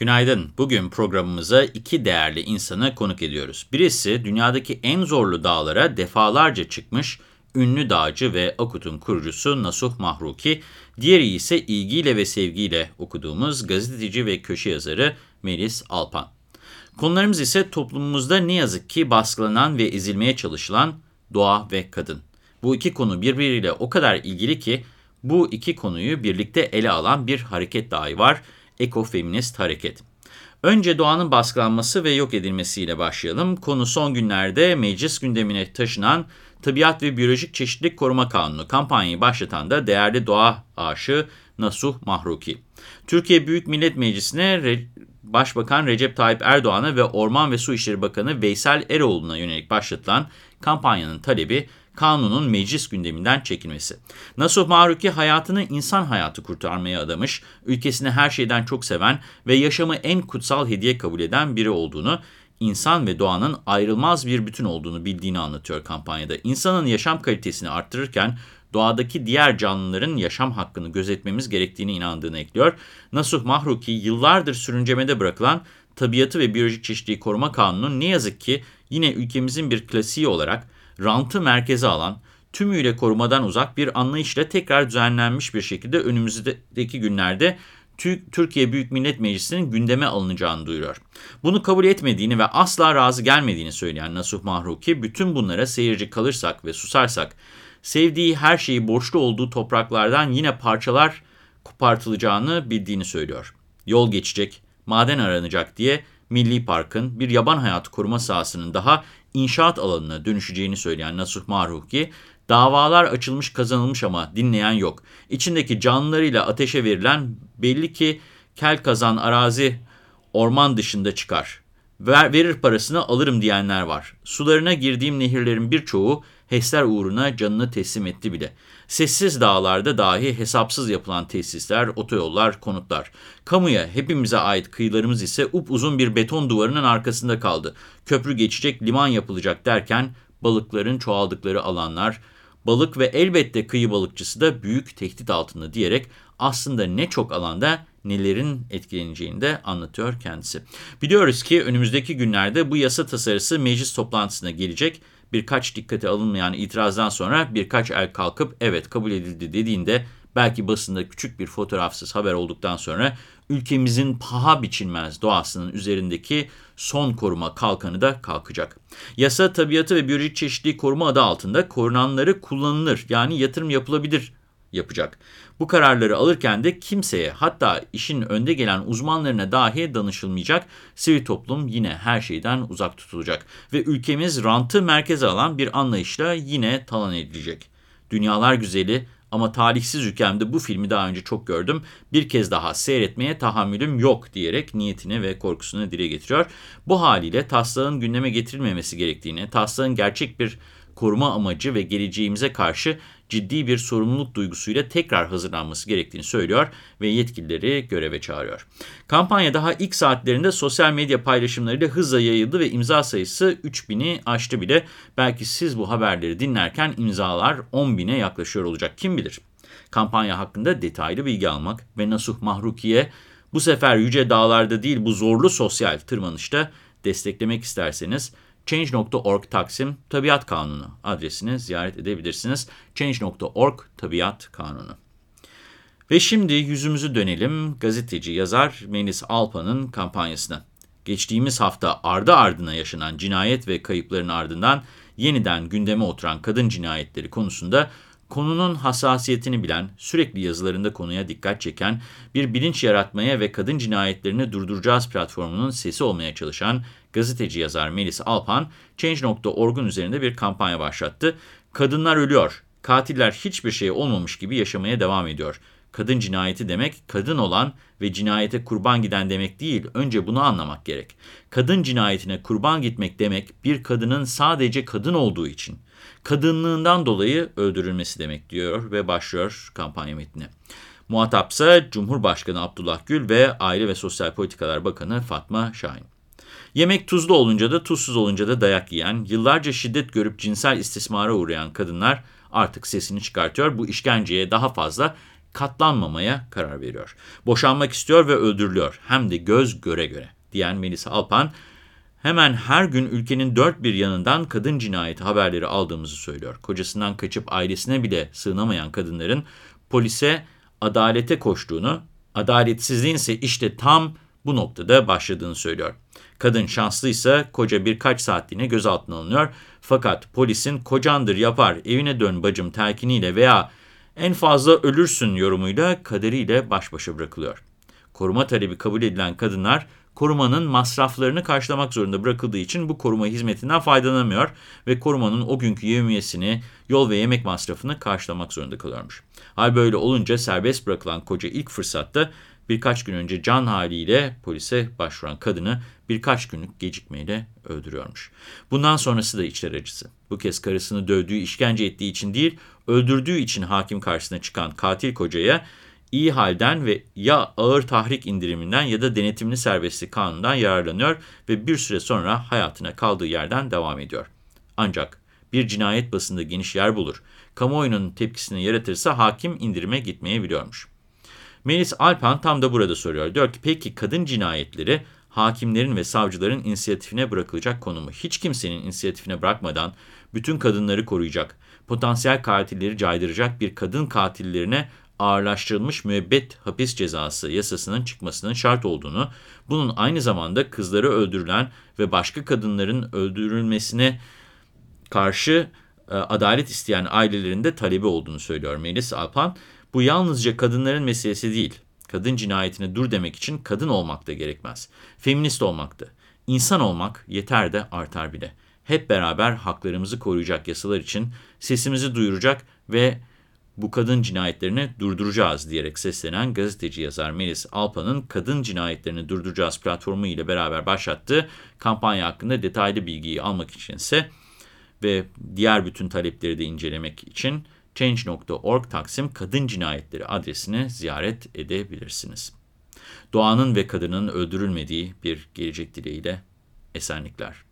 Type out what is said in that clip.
Günaydın. Bugün programımıza iki değerli insanı konuk ediyoruz. Birisi dünyadaki en zorlu dağlara defalarca çıkmış ünlü dağcı ve Akut'un kurucusu Nasuh Mahruki. Diğeri ise ilgiyle ve sevgiyle okuduğumuz gazeteci ve köşe yazarı Melis Alpan. Konularımız ise toplumumuzda ne yazık ki baskılanan ve ezilmeye çalışılan doğa ve kadın. Bu iki konu birbiriyle o kadar ilgili ki bu iki konuyu birlikte ele alan bir hareket dahi var, ekofeminist hareket. Önce doğanın baskılanması ve yok edilmesiyle başlayalım. Konu son günlerde meclis gündemine taşınan Tabiat ve Biyolojik Çeşitlilik Koruma Kanunu kampanyayı başlatan da değerli doğa aşığı Nasuh Mahruki. Türkiye Büyük Millet Meclisi'ne Re Başbakan Recep Tayyip Erdoğan'a ve Orman ve Su İşleri Bakanı Veysel Eroğlu'na yönelik başlatılan kampanyanın talebi kanunun meclis gündeminden çekilmesi. Nasuh Mahruki hayatını insan hayatı kurtarmaya adamış, ülkesini her şeyden çok seven ve yaşamı en kutsal hediye kabul eden biri olduğunu, insan ve doğanın ayrılmaz bir bütün olduğunu bildiğini anlatıyor kampanyada. İnsanın yaşam kalitesini arttırırken doğadaki diğer canlıların yaşam hakkını gözetmemiz gerektiğini inandığını ekliyor. Nasuh Mahruki yıllardır sürüncemede bırakılan Tabiatı ve Biyolojik Çeşitliliği Koruma Kanunu ne yazık ki yine ülkemizin bir klasiği olarak rantı merkeze alan, tümüyle korumadan uzak bir anlayışla tekrar düzenlenmiş bir şekilde önümüzdeki günlerde Türkiye Büyük Millet Meclisi'nin gündeme alınacağını duyuruyor. Bunu kabul etmediğini ve asla razı gelmediğini söyleyen Nasuh Mahruki, bütün bunlara seyirci kalırsak ve susarsak, sevdiği her şeyi borçlu olduğu topraklardan yine parçalar kopartılacağını bildiğini söylüyor. Yol geçecek, maden aranacak diye Milli Park'ın bir yaban hayatı koruma sahasının daha inşaat alanına dönüşeceğini söyleyen Nasuh Mahruki, davalar açılmış kazanılmış ama dinleyen yok. İçindeki canlılarıyla ateşe verilen belli ki kel kazan arazi orman dışında çıkar. Ver, verir parasını alırım diyenler var. Sularına girdiğim nehirlerin birçoğu HES'ler uğruna canını teslim etti bile. Sessiz dağlarda dahi hesapsız yapılan tesisler, otoyollar, konutlar. Kamuya, hepimize ait kıyılarımız ise upuzun bir beton duvarının arkasında kaldı. Köprü geçecek, liman yapılacak derken balıkların çoğaldıkları alanlar, balık ve elbette kıyı balıkçısı da büyük tehdit altında diyerek aslında ne çok alanda nelerin etkileneceğini de anlatıyor kendisi. Biliyoruz ki önümüzdeki günlerde bu yasa tasarısı meclis toplantısına gelecek birkaç dikkate alınmayan itirazdan sonra birkaç el kalkıp evet kabul edildi dediğinde belki basında küçük bir fotoğrafsız haber olduktan sonra ülkemizin paha biçilmez doğasının üzerindeki son koruma kalkanı da kalkacak. Yasa tabiatı ve biyolojik çeşitliliği koruma adı altında korunanları kullanılır yani yatırım yapılabilir yapacak. Bu kararları alırken de kimseye hatta işin önde gelen uzmanlarına dahi danışılmayacak. Sivil toplum yine her şeyden uzak tutulacak ve ülkemiz rantı merkeze alan bir anlayışla yine talan edilecek. Dünyalar güzeli ama talihsiz ülkemde bu filmi daha önce çok gördüm. Bir kez daha seyretmeye tahammülüm yok diyerek niyetini ve korkusunu dile getiriyor. Bu haliyle taslağın gündeme getirilmemesi gerektiğini, taslağın gerçek bir koruma amacı ve geleceğimize karşı ciddi bir sorumluluk duygusuyla tekrar hazırlanması gerektiğini söylüyor ve yetkilileri göreve çağırıyor. Kampanya daha ilk saatlerinde sosyal medya paylaşımlarıyla hızla yayıldı ve imza sayısı 3000'i aştı bile. Belki siz bu haberleri dinlerken imzalar 10.000'e yaklaşıyor olacak kim bilir. Kampanya hakkında detaylı bilgi almak ve Nasuh Mahruki'ye bu sefer yüce dağlarda değil bu zorlu sosyal tırmanışta desteklemek isterseniz Change.org Taksim Tabiat Kanunu adresini ziyaret edebilirsiniz. Change.org Tabiat Kanunu. Ve şimdi yüzümüzü dönelim gazeteci yazar Melis Alpan'ın kampanyasına. Geçtiğimiz hafta ardı ardına yaşanan cinayet ve kayıpların ardından yeniden gündeme oturan kadın cinayetleri konusunda konunun hassasiyetini bilen, sürekli yazılarında konuya dikkat çeken, bir bilinç yaratmaya ve kadın cinayetlerini durduracağız platformunun sesi olmaya çalışan gazeteci yazar Melis Alpan, Change.org'un üzerinde bir kampanya başlattı. Kadınlar ölüyor, katiller hiçbir şey olmamış gibi yaşamaya devam ediyor. Kadın cinayeti demek, kadın olan ve cinayete kurban giden demek değil, önce bunu anlamak gerek. Kadın cinayetine kurban gitmek demek, bir kadının sadece kadın olduğu için kadınlığından dolayı öldürülmesi demek diyor ve başlıyor kampanya metnine. Muhatapsa Cumhurbaşkanı Abdullah Gül ve Aile ve Sosyal Politikalar Bakanı Fatma Şahin. Yemek tuzlu olunca da tuzsuz olunca da dayak yiyen, yıllarca şiddet görüp cinsel istismara uğrayan kadınlar artık sesini çıkartıyor. Bu işkenceye daha fazla katlanmamaya karar veriyor. Boşanmak istiyor ve öldürülüyor. Hem de göz göre göre diyen Melisa Alpan, hemen her gün ülkenin dört bir yanından kadın cinayeti haberleri aldığımızı söylüyor. Kocasından kaçıp ailesine bile sığınamayan kadınların polise, adalete koştuğunu, adaletsizliğin ise işte tam bu noktada başladığını söylüyor. Kadın şanslıysa koca birkaç saatliğine gözaltına alınıyor. Fakat polisin kocandır yapar evine dön bacım telkiniyle veya en fazla ölürsün yorumuyla kaderiyle baş başa bırakılıyor. Koruma talebi kabul edilen kadınlar korumanın masraflarını karşılamak zorunda bırakıldığı için bu koruma hizmetinden faydalanamıyor ve korumanın o günkü yevmiyesini, yol ve yemek masrafını karşılamak zorunda kalıyormuş. Hal böyle olunca serbest bırakılan koca ilk fırsatta birkaç gün önce can haliyle polise başvuran kadını birkaç günlük gecikmeyle öldürüyormuş. Bundan sonrası da içler acısı. Bu kez karısını dövdüğü, işkence ettiği için değil, öldürdüğü için hakim karşısına çıkan katil kocaya iyi halden ve ya ağır tahrik indiriminden ya da denetimli serbestlik kanundan yararlanıyor ve bir süre sonra hayatına kaldığı yerden devam ediyor. Ancak bir cinayet basında geniş yer bulur. Kamuoyunun tepkisini yaratırsa hakim indirime gitmeyebiliyormuş. Melis Alpan tam da burada soruyor. Diyor ki peki kadın cinayetleri hakimlerin ve savcıların inisiyatifine bırakılacak konumu. Hiç kimsenin inisiyatifine bırakmadan bütün kadınları koruyacak, potansiyel katilleri caydıracak bir kadın katillerine ağırlaştırılmış müebbet hapis cezası yasasının çıkmasının şart olduğunu, bunun aynı zamanda kızları öldürülen ve başka kadınların öldürülmesine karşı adalet isteyen ailelerin de talebi olduğunu söylüyor Melis Alpan. Bu yalnızca kadınların meselesi değil. Kadın cinayetine dur demek için kadın olmak da gerekmez. Feminist olmak da. İnsan olmak yeter de artar bile. Hep beraber haklarımızı koruyacak yasalar için sesimizi duyuracak ve bu kadın cinayetlerini durduracağız diyerek seslenen gazeteci yazar Melis Alpan'ın Kadın Cinayetlerini Durduracağız platformu ile beraber başlattığı kampanya hakkında detaylı bilgiyi almak içinse ve diğer bütün talepleri de incelemek için Change.org Taksim Kadın Cinayetleri adresini ziyaret edebilirsiniz. Doğanın ve kadının öldürülmediği bir gelecek dileğiyle esenlikler.